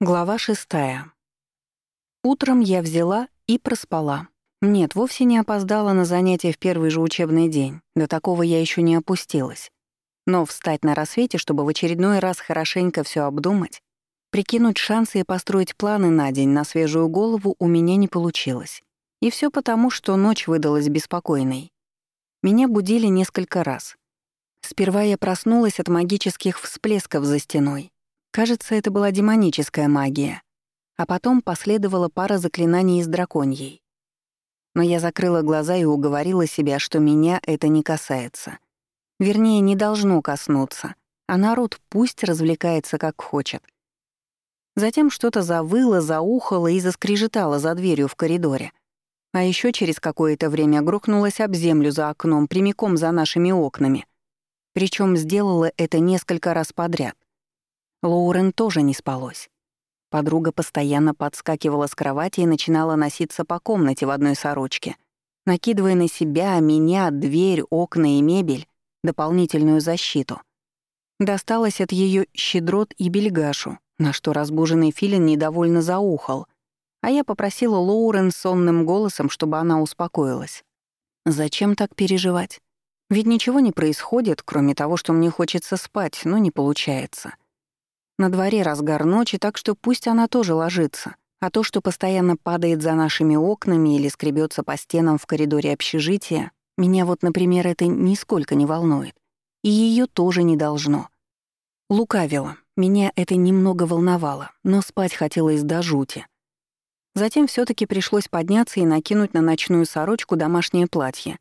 Глава шестая. Утром я взяла и проспала. Нет, вовсе не опоздала на занятия в первый же учебный день. До такого я еще не опустилась. Но встать на рассвете, чтобы в очередной раз хорошенько все обдумать, прикинуть шансы и построить планы на день на свежую голову у меня не получилось. И все потому, что ночь выдалась беспокойной. Меня будили несколько раз. Сперва я проснулась от магических всплесков за стеной, Кажется, это была демоническая магия. А потом последовала пара заклинаний из драконьей. Но я закрыла глаза и уговорила себя, что меня это не касается. Вернее, не должно коснуться, а народ пусть развлекается как хочет. Затем что-то завыло, заухало и заскрежетало за дверью в коридоре. А еще через какое-то время грохнулась об землю за окном, прямиком за нашими окнами. Причем сделала это несколько раз подряд. Лоурен тоже не спалось. Подруга постоянно подскакивала с кровати и начинала носиться по комнате в одной сорочке, накидывая на себя, меня, дверь, окна и мебель дополнительную защиту. Досталось от ее щедрот и бельгашу, на что разбуженный филин недовольно заухал, а я попросила Лоурен сонным голосом, чтобы она успокоилась. Зачем так переживать? Ведь ничего не происходит, кроме того, что мне хочется спать, но не получается. На дворе разгар ночи, так что пусть она тоже ложится. А то, что постоянно падает за нашими окнами или скребется по стенам в коридоре общежития, меня вот, например, это нисколько не волнует. И ее тоже не должно. Лукавила. Меня это немного волновало, но спать хотелось до жути. Затем все таки пришлось подняться и накинуть на ночную сорочку домашнее платье,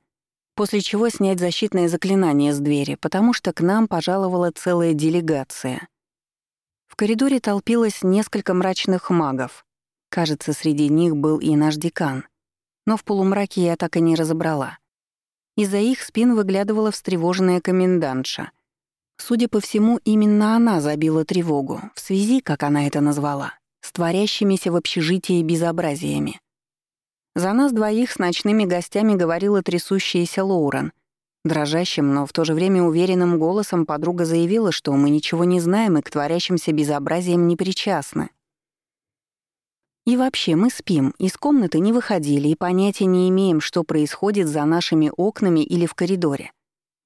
после чего снять защитное заклинание с двери, потому что к нам пожаловала целая делегация — коридоре толпилось несколько мрачных магов. Кажется, среди них был и наш декан. Но в полумраке я так и не разобрала. Из-за их спин выглядывала встревоженная комендантша. Судя по всему, именно она забила тревогу, в связи, как она это назвала, с творящимися в общежитии безобразиями. За нас двоих с ночными гостями говорила трясущаяся Лоурен — Дрожащим, но в то же время уверенным голосом подруга заявила, что мы ничего не знаем и к творящимся безобразиям не причастны. И вообще, мы спим, из комнаты не выходили и понятия не имеем, что происходит за нашими окнами или в коридоре.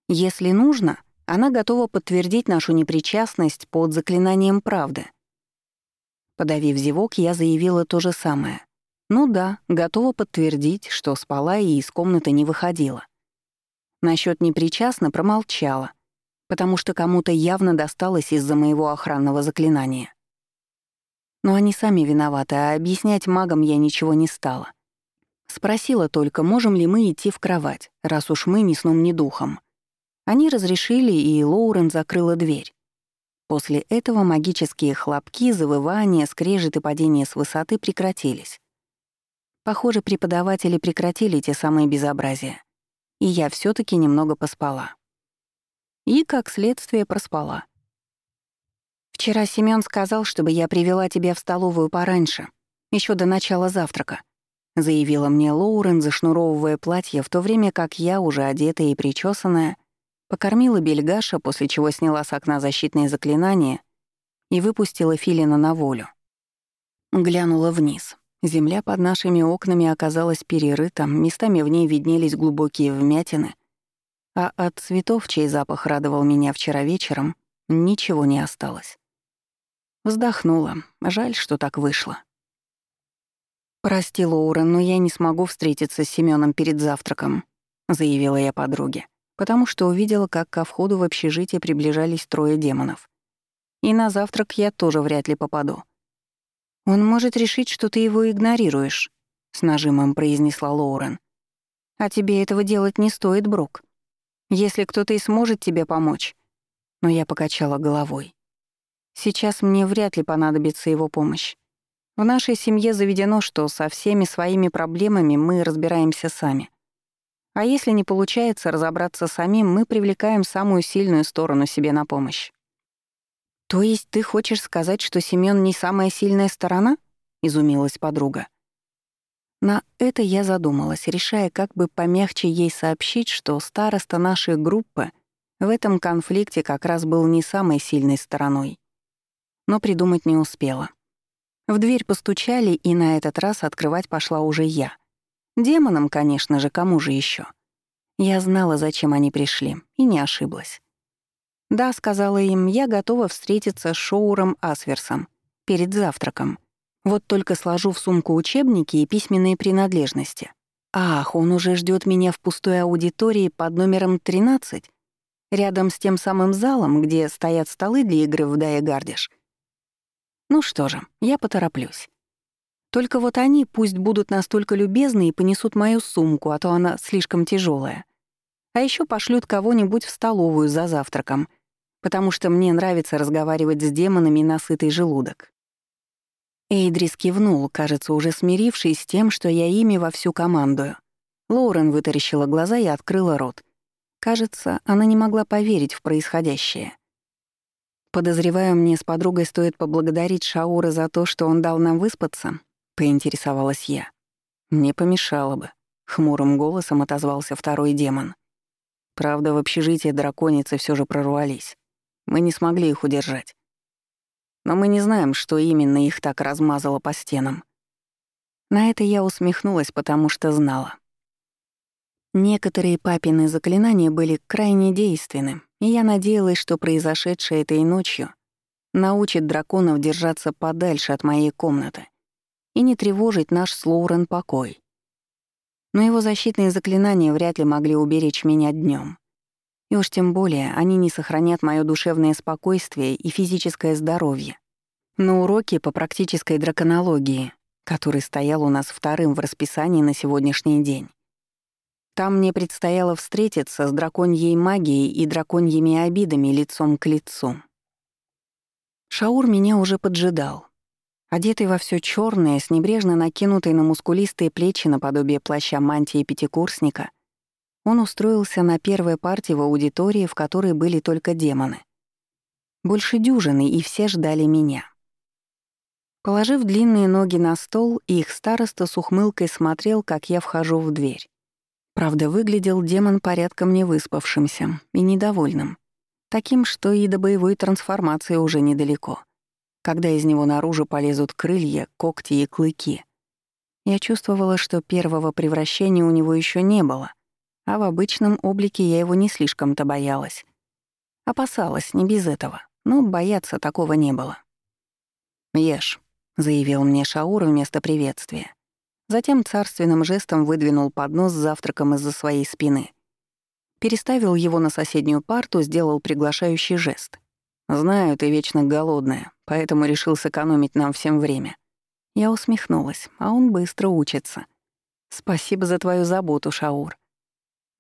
Если нужно, она готова подтвердить нашу непричастность под заклинанием правды. Подавив зевок, я заявила то же самое. Ну да, готова подтвердить, что спала и из комнаты не выходила. Насчет непричастно промолчала, потому что кому-то явно досталось из-за моего охранного заклинания. Но они сами виноваты, а объяснять магам я ничего не стала. Спросила только, можем ли мы идти в кровать, раз уж мы ни сном, ни духом. Они разрешили, и Лоурен закрыла дверь. После этого магические хлопки, завывания, скрежет и падение с высоты прекратились. Похоже, преподаватели прекратили те самые безобразия и я все таки немного поспала. И, как следствие, проспала. «Вчера Семён сказал, чтобы я привела тебя в столовую пораньше, еще до начала завтрака», заявила мне Лоурен, зашнуровывая платье, в то время как я, уже одетая и причесанная, покормила бельгаша, после чего сняла с окна защитные заклинания и выпустила Филина на волю. Глянула вниз. Земля под нашими окнами оказалась перерыта, местами в ней виднелись глубокие вмятины, а от цветов, чей запах радовал меня вчера вечером, ничего не осталось. Вздохнула. Жаль, что так вышло. «Прости, Лоурен, но я не смогу встретиться с Семеном перед завтраком», — заявила я подруге, потому что увидела, как ко входу в общежитие приближались трое демонов. И на завтрак я тоже вряд ли попаду. «Он может решить, что ты его игнорируешь», — с нажимом произнесла Лоурен. «А тебе этого делать не стоит, Брук. Если кто-то и сможет тебе помочь». Но я покачала головой. «Сейчас мне вряд ли понадобится его помощь. В нашей семье заведено, что со всеми своими проблемами мы разбираемся сами. А если не получается разобраться самим, мы привлекаем самую сильную сторону себе на помощь. «То есть ты хочешь сказать, что Семён не самая сильная сторона?» — изумилась подруга. На это я задумалась, решая, как бы помягче ей сообщить, что староста нашей группы в этом конфликте как раз был не самой сильной стороной. Но придумать не успела. В дверь постучали, и на этот раз открывать пошла уже я. Демонам, конечно же, кому же еще? Я знала, зачем они пришли, и не ошиблась. «Да», — сказала им, — «я готова встретиться с Шоуром Асверсом перед завтраком. Вот только сложу в сумку учебники и письменные принадлежности. Ах, он уже ждет меня в пустой аудитории под номером 13, рядом с тем самым залом, где стоят столы для игры в Дая Гардиш. Ну что же, я потороплюсь. Только вот они пусть будут настолько любезны и понесут мою сумку, а то она слишком тяжелая. А еще пошлют кого-нибудь в столовую за завтраком, потому что мне нравится разговаривать с демонами на сытый желудок. Эйдрис кивнул, кажется, уже смирившись с тем, что я ими во всю командую. Лоурен вытаращила глаза и открыла рот. Кажется, она не могла поверить в происходящее. «Подозреваю, мне с подругой стоит поблагодарить Шаура за то, что он дал нам выспаться», — поинтересовалась я. «Не помешало бы», — хмурым голосом отозвался второй демон. Правда, в общежитие драконицы все же прорвались. Мы не смогли их удержать. Но мы не знаем, что именно их так размазало по стенам. На это я усмехнулась, потому что знала. Некоторые папины заклинания были крайне действенны, и я надеялась, что произошедшее этой ночью научит драконов держаться подальше от моей комнаты и не тревожить наш с Лоурен покой. Но его защитные заклинания вряд ли могли уберечь меня днем. И уж тем более они не сохранят мое душевное спокойствие и физическое здоровье. На уроке по практической драконологии, который стоял у нас вторым в расписании на сегодняшний день. Там мне предстояло встретиться с драконьей магией и драконьими обидами лицом к лицу. Шаур меня уже поджидал. Одетый во все черное, с небрежно накинутой на мускулистые плечи наподобие плаща мантии пятикурсника — он устроился на первой партии в аудитории, в которой были только демоны. Больше дюжины, и все ждали меня. Положив длинные ноги на стол, их староста с ухмылкой смотрел, как я вхожу в дверь. Правда, выглядел демон порядком невыспавшимся и недовольным. Таким, что и до боевой трансформации уже недалеко. Когда из него наружу полезут крылья, когти и клыки. Я чувствовала, что первого превращения у него еще не было — а в обычном облике я его не слишком-то боялась. Опасалась, не без этого, но бояться такого не было. «Ешь», — заявил мне Шаур вместо приветствия. Затем царственным жестом выдвинул поднос с завтраком из-за своей спины. Переставил его на соседнюю парту, сделал приглашающий жест. «Знаю, ты вечно голодная, поэтому решил сэкономить нам всем время». Я усмехнулась, а он быстро учится. «Спасибо за твою заботу, Шаур.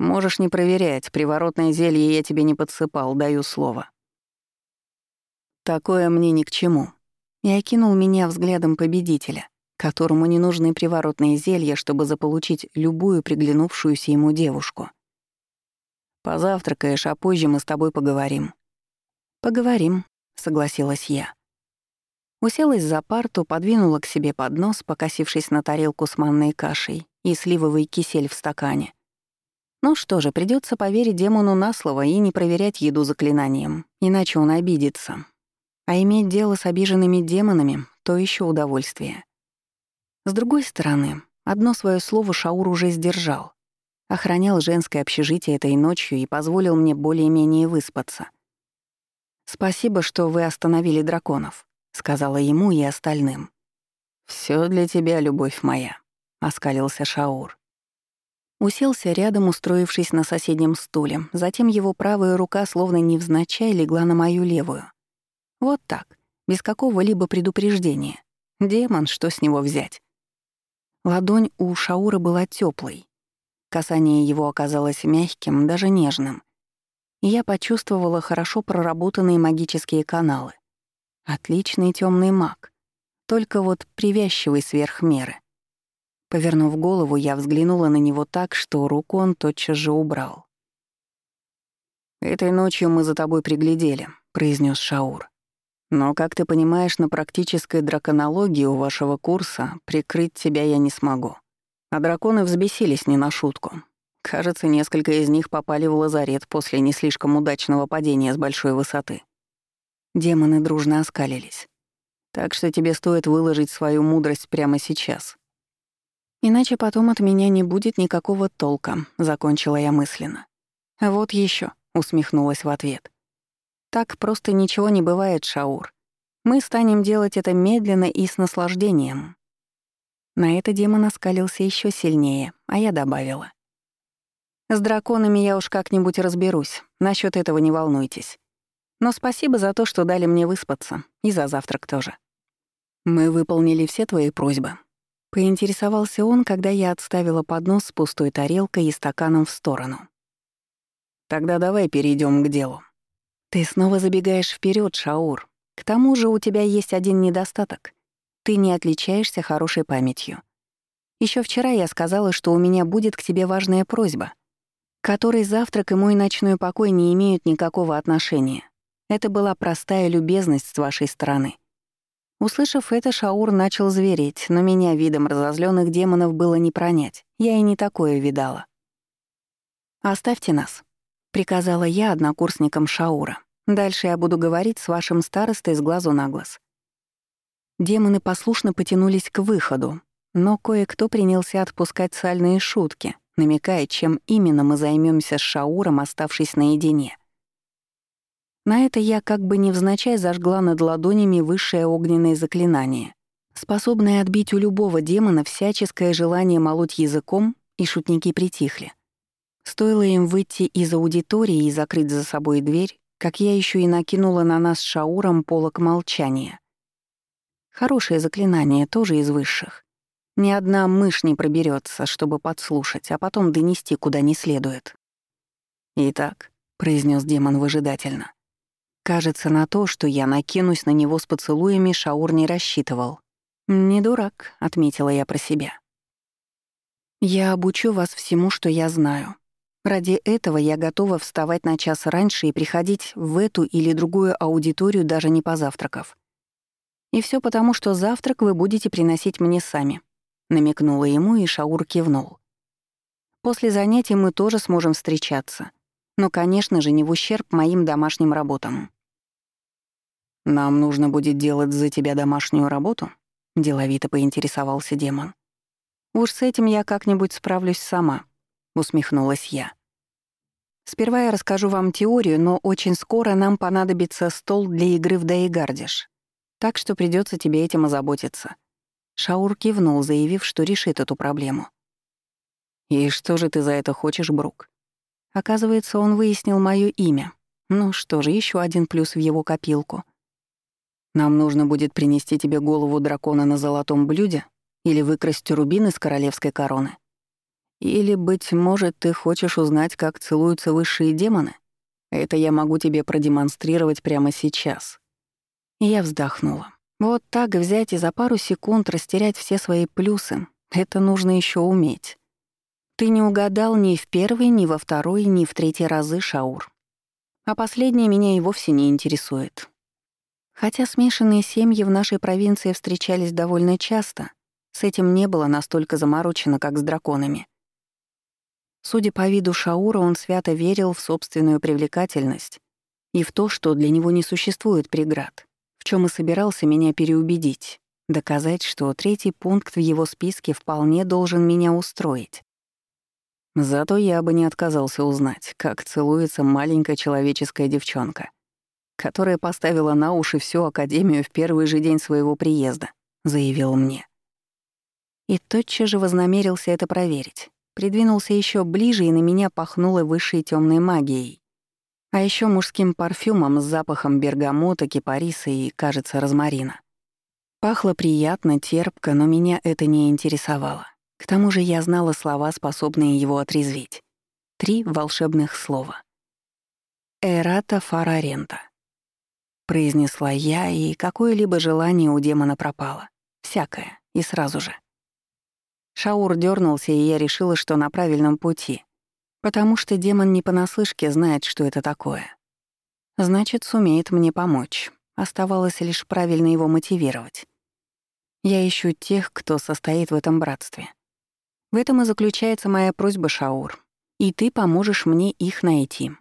Можешь не проверять, приворотное зелье я тебе не подсыпал, даю слово. Такое мне ни к чему. И окинул меня взглядом победителя, которому не нужны приворотные зелья, чтобы заполучить любую приглянувшуюся ему девушку. Позавтракаешь, а позже мы с тобой поговорим. Поговорим, согласилась я. Уселась за парту, подвинула к себе поднос, покосившись на тарелку с манной кашей и сливовый кисель в стакане — ну что же, придется поверить демону на слово и не проверять еду заклинанием, иначе он обидится. А иметь дело с обиженными демонами — то еще удовольствие. С другой стороны, одно свое слово Шаур уже сдержал. Охранял женское общежитие этой ночью и позволил мне более-менее выспаться. «Спасибо, что вы остановили драконов», — сказала ему и остальным. Все для тебя, любовь моя», — оскалился Шаур. Уселся рядом, устроившись на соседнем стуле. Затем его правая рука словно невзначай легла на мою левую. Вот так, без какого-либо предупреждения. Демон, что с него взять? Ладонь у Шаура была теплой. Касание его оказалось мягким, даже нежным. И я почувствовала хорошо проработанные магические каналы. Отличный темный маг. Только вот привязчивый сверх меры. Повернув голову, я взглянула на него так, что руку он тотчас же убрал. «Этой ночью мы за тобой приглядели», — произнес Шаур. «Но, как ты понимаешь, на практической драконологии у вашего курса прикрыть тебя я не смогу. А драконы взбесились не на шутку. Кажется, несколько из них попали в лазарет после не слишком удачного падения с большой высоты». Демоны дружно оскалились. Так что тебе стоит выложить свою мудрость прямо сейчас. Иначе потом от меня не будет никакого толка, закончила я мысленно. Вот еще, усмехнулась в ответ. Так просто ничего не бывает, Шаур. Мы станем делать это медленно и с наслаждением. На это демон оскалился еще сильнее, а я добавила. С драконами я уж как-нибудь разберусь, насчет этого не волнуйтесь. Но спасибо за то, что дали мне выспаться, и за завтрак тоже. Мы выполнили все твои просьбы. Поинтересовался он, когда я отставила поднос с пустой тарелкой и стаканом в сторону. Тогда давай перейдем к делу. Ты снова забегаешь вперед, Шаур. К тому же у тебя есть один недостаток. Ты не отличаешься хорошей памятью. Еще вчера я сказала, что у меня будет к тебе важная просьба, которой завтрак и мой ночной покой не имеют никакого отношения. Это была простая любезность с вашей стороны. Услышав это, Шаур начал звереть, но меня видом разозленных демонов было не пронять. Я и не такое видала. «Оставьте нас», — приказала я однокурсникам Шаура. «Дальше я буду говорить с вашим старостой с глазу на глаз». Демоны послушно потянулись к выходу, но кое-кто принялся отпускать сальные шутки, намекая, чем именно мы займемся с Шауром, оставшись наедине. На это я как бы невзначай зажгла над ладонями высшее огненное заклинание, способное отбить у любого демона всяческое желание молоть языком, и шутники притихли. Стоило им выйти из аудитории и закрыть за собой дверь, как я еще и накинула на нас с Шауром полок молчания. Хорошее заклинание, тоже из высших. Ни одна мышь не проберется, чтобы подслушать, а потом донести куда не следует. «Итак», — произнес демон выжидательно, Кажется, на то, что я накинусь на него с поцелуями, Шаур не рассчитывал. «Не дурак», — отметила я про себя. «Я обучу вас всему, что я знаю. Ради этого я готова вставать на час раньше и приходить в эту или другую аудиторию, даже не позавтракав. И все потому, что завтрак вы будете приносить мне сами», — намекнула ему, и Шаур кивнул. «После занятий мы тоже сможем встречаться, но, конечно же, не в ущерб моим домашним работам. «Нам нужно будет делать за тебя домашнюю работу?» — деловито поинтересовался демон. «Уж с этим я как-нибудь справлюсь сама», — усмехнулась я. «Сперва я расскажу вам теорию, но очень скоро нам понадобится стол для игры в Даигардиш, так что придется тебе этим озаботиться». Шаур кивнул, заявив, что решит эту проблему. «И что же ты за это хочешь, Брук?» Оказывается, он выяснил моё имя. Ну что же, еще один плюс в его копилку. Нам нужно будет принести тебе голову дракона на золотом блюде или выкрасть рубин из королевской короны. Или, быть может, ты хочешь узнать, как целуются высшие демоны? Это я могу тебе продемонстрировать прямо сейчас. я вздохнула. Вот так взять и за пару секунд растерять все свои плюсы — это нужно еще уметь. Ты не угадал ни в первый, ни во второй, ни в третий разы, Шаур. А последнее меня и вовсе не интересует. Хотя смешанные семьи в нашей провинции встречались довольно часто, с этим не было настолько заморочено, как с драконами. Судя по виду Шаура, он свято верил в собственную привлекательность и в то, что для него не существует преград, в чем и собирался меня переубедить, доказать, что третий пункт в его списке вполне должен меня устроить. Зато я бы не отказался узнать, как целуется маленькая человеческая девчонка, которая поставила на уши всю Академию в первый же день своего приезда, заявил мне. И тотчас же вознамерился это проверить. Придвинулся еще ближе, и на меня пахнуло высшей темной магией. А еще мужским парфюмом с запахом бергамота, кипариса и, кажется, розмарина. Пахло приятно, терпко, но меня это не интересовало. К тому же я знала слова, способные его отрезвить. Три волшебных слова. «Эрата фарарента», — произнесла я, и какое-либо желание у демона пропало. Всякое, и сразу же. Шаур дернулся, и я решила, что на правильном пути, потому что демон не понаслышке знает, что это такое. Значит, сумеет мне помочь. Оставалось лишь правильно его мотивировать. Я ищу тех, кто состоит в этом братстве. В этом и заключается моя просьба, Шаур. И ты поможешь мне их найти.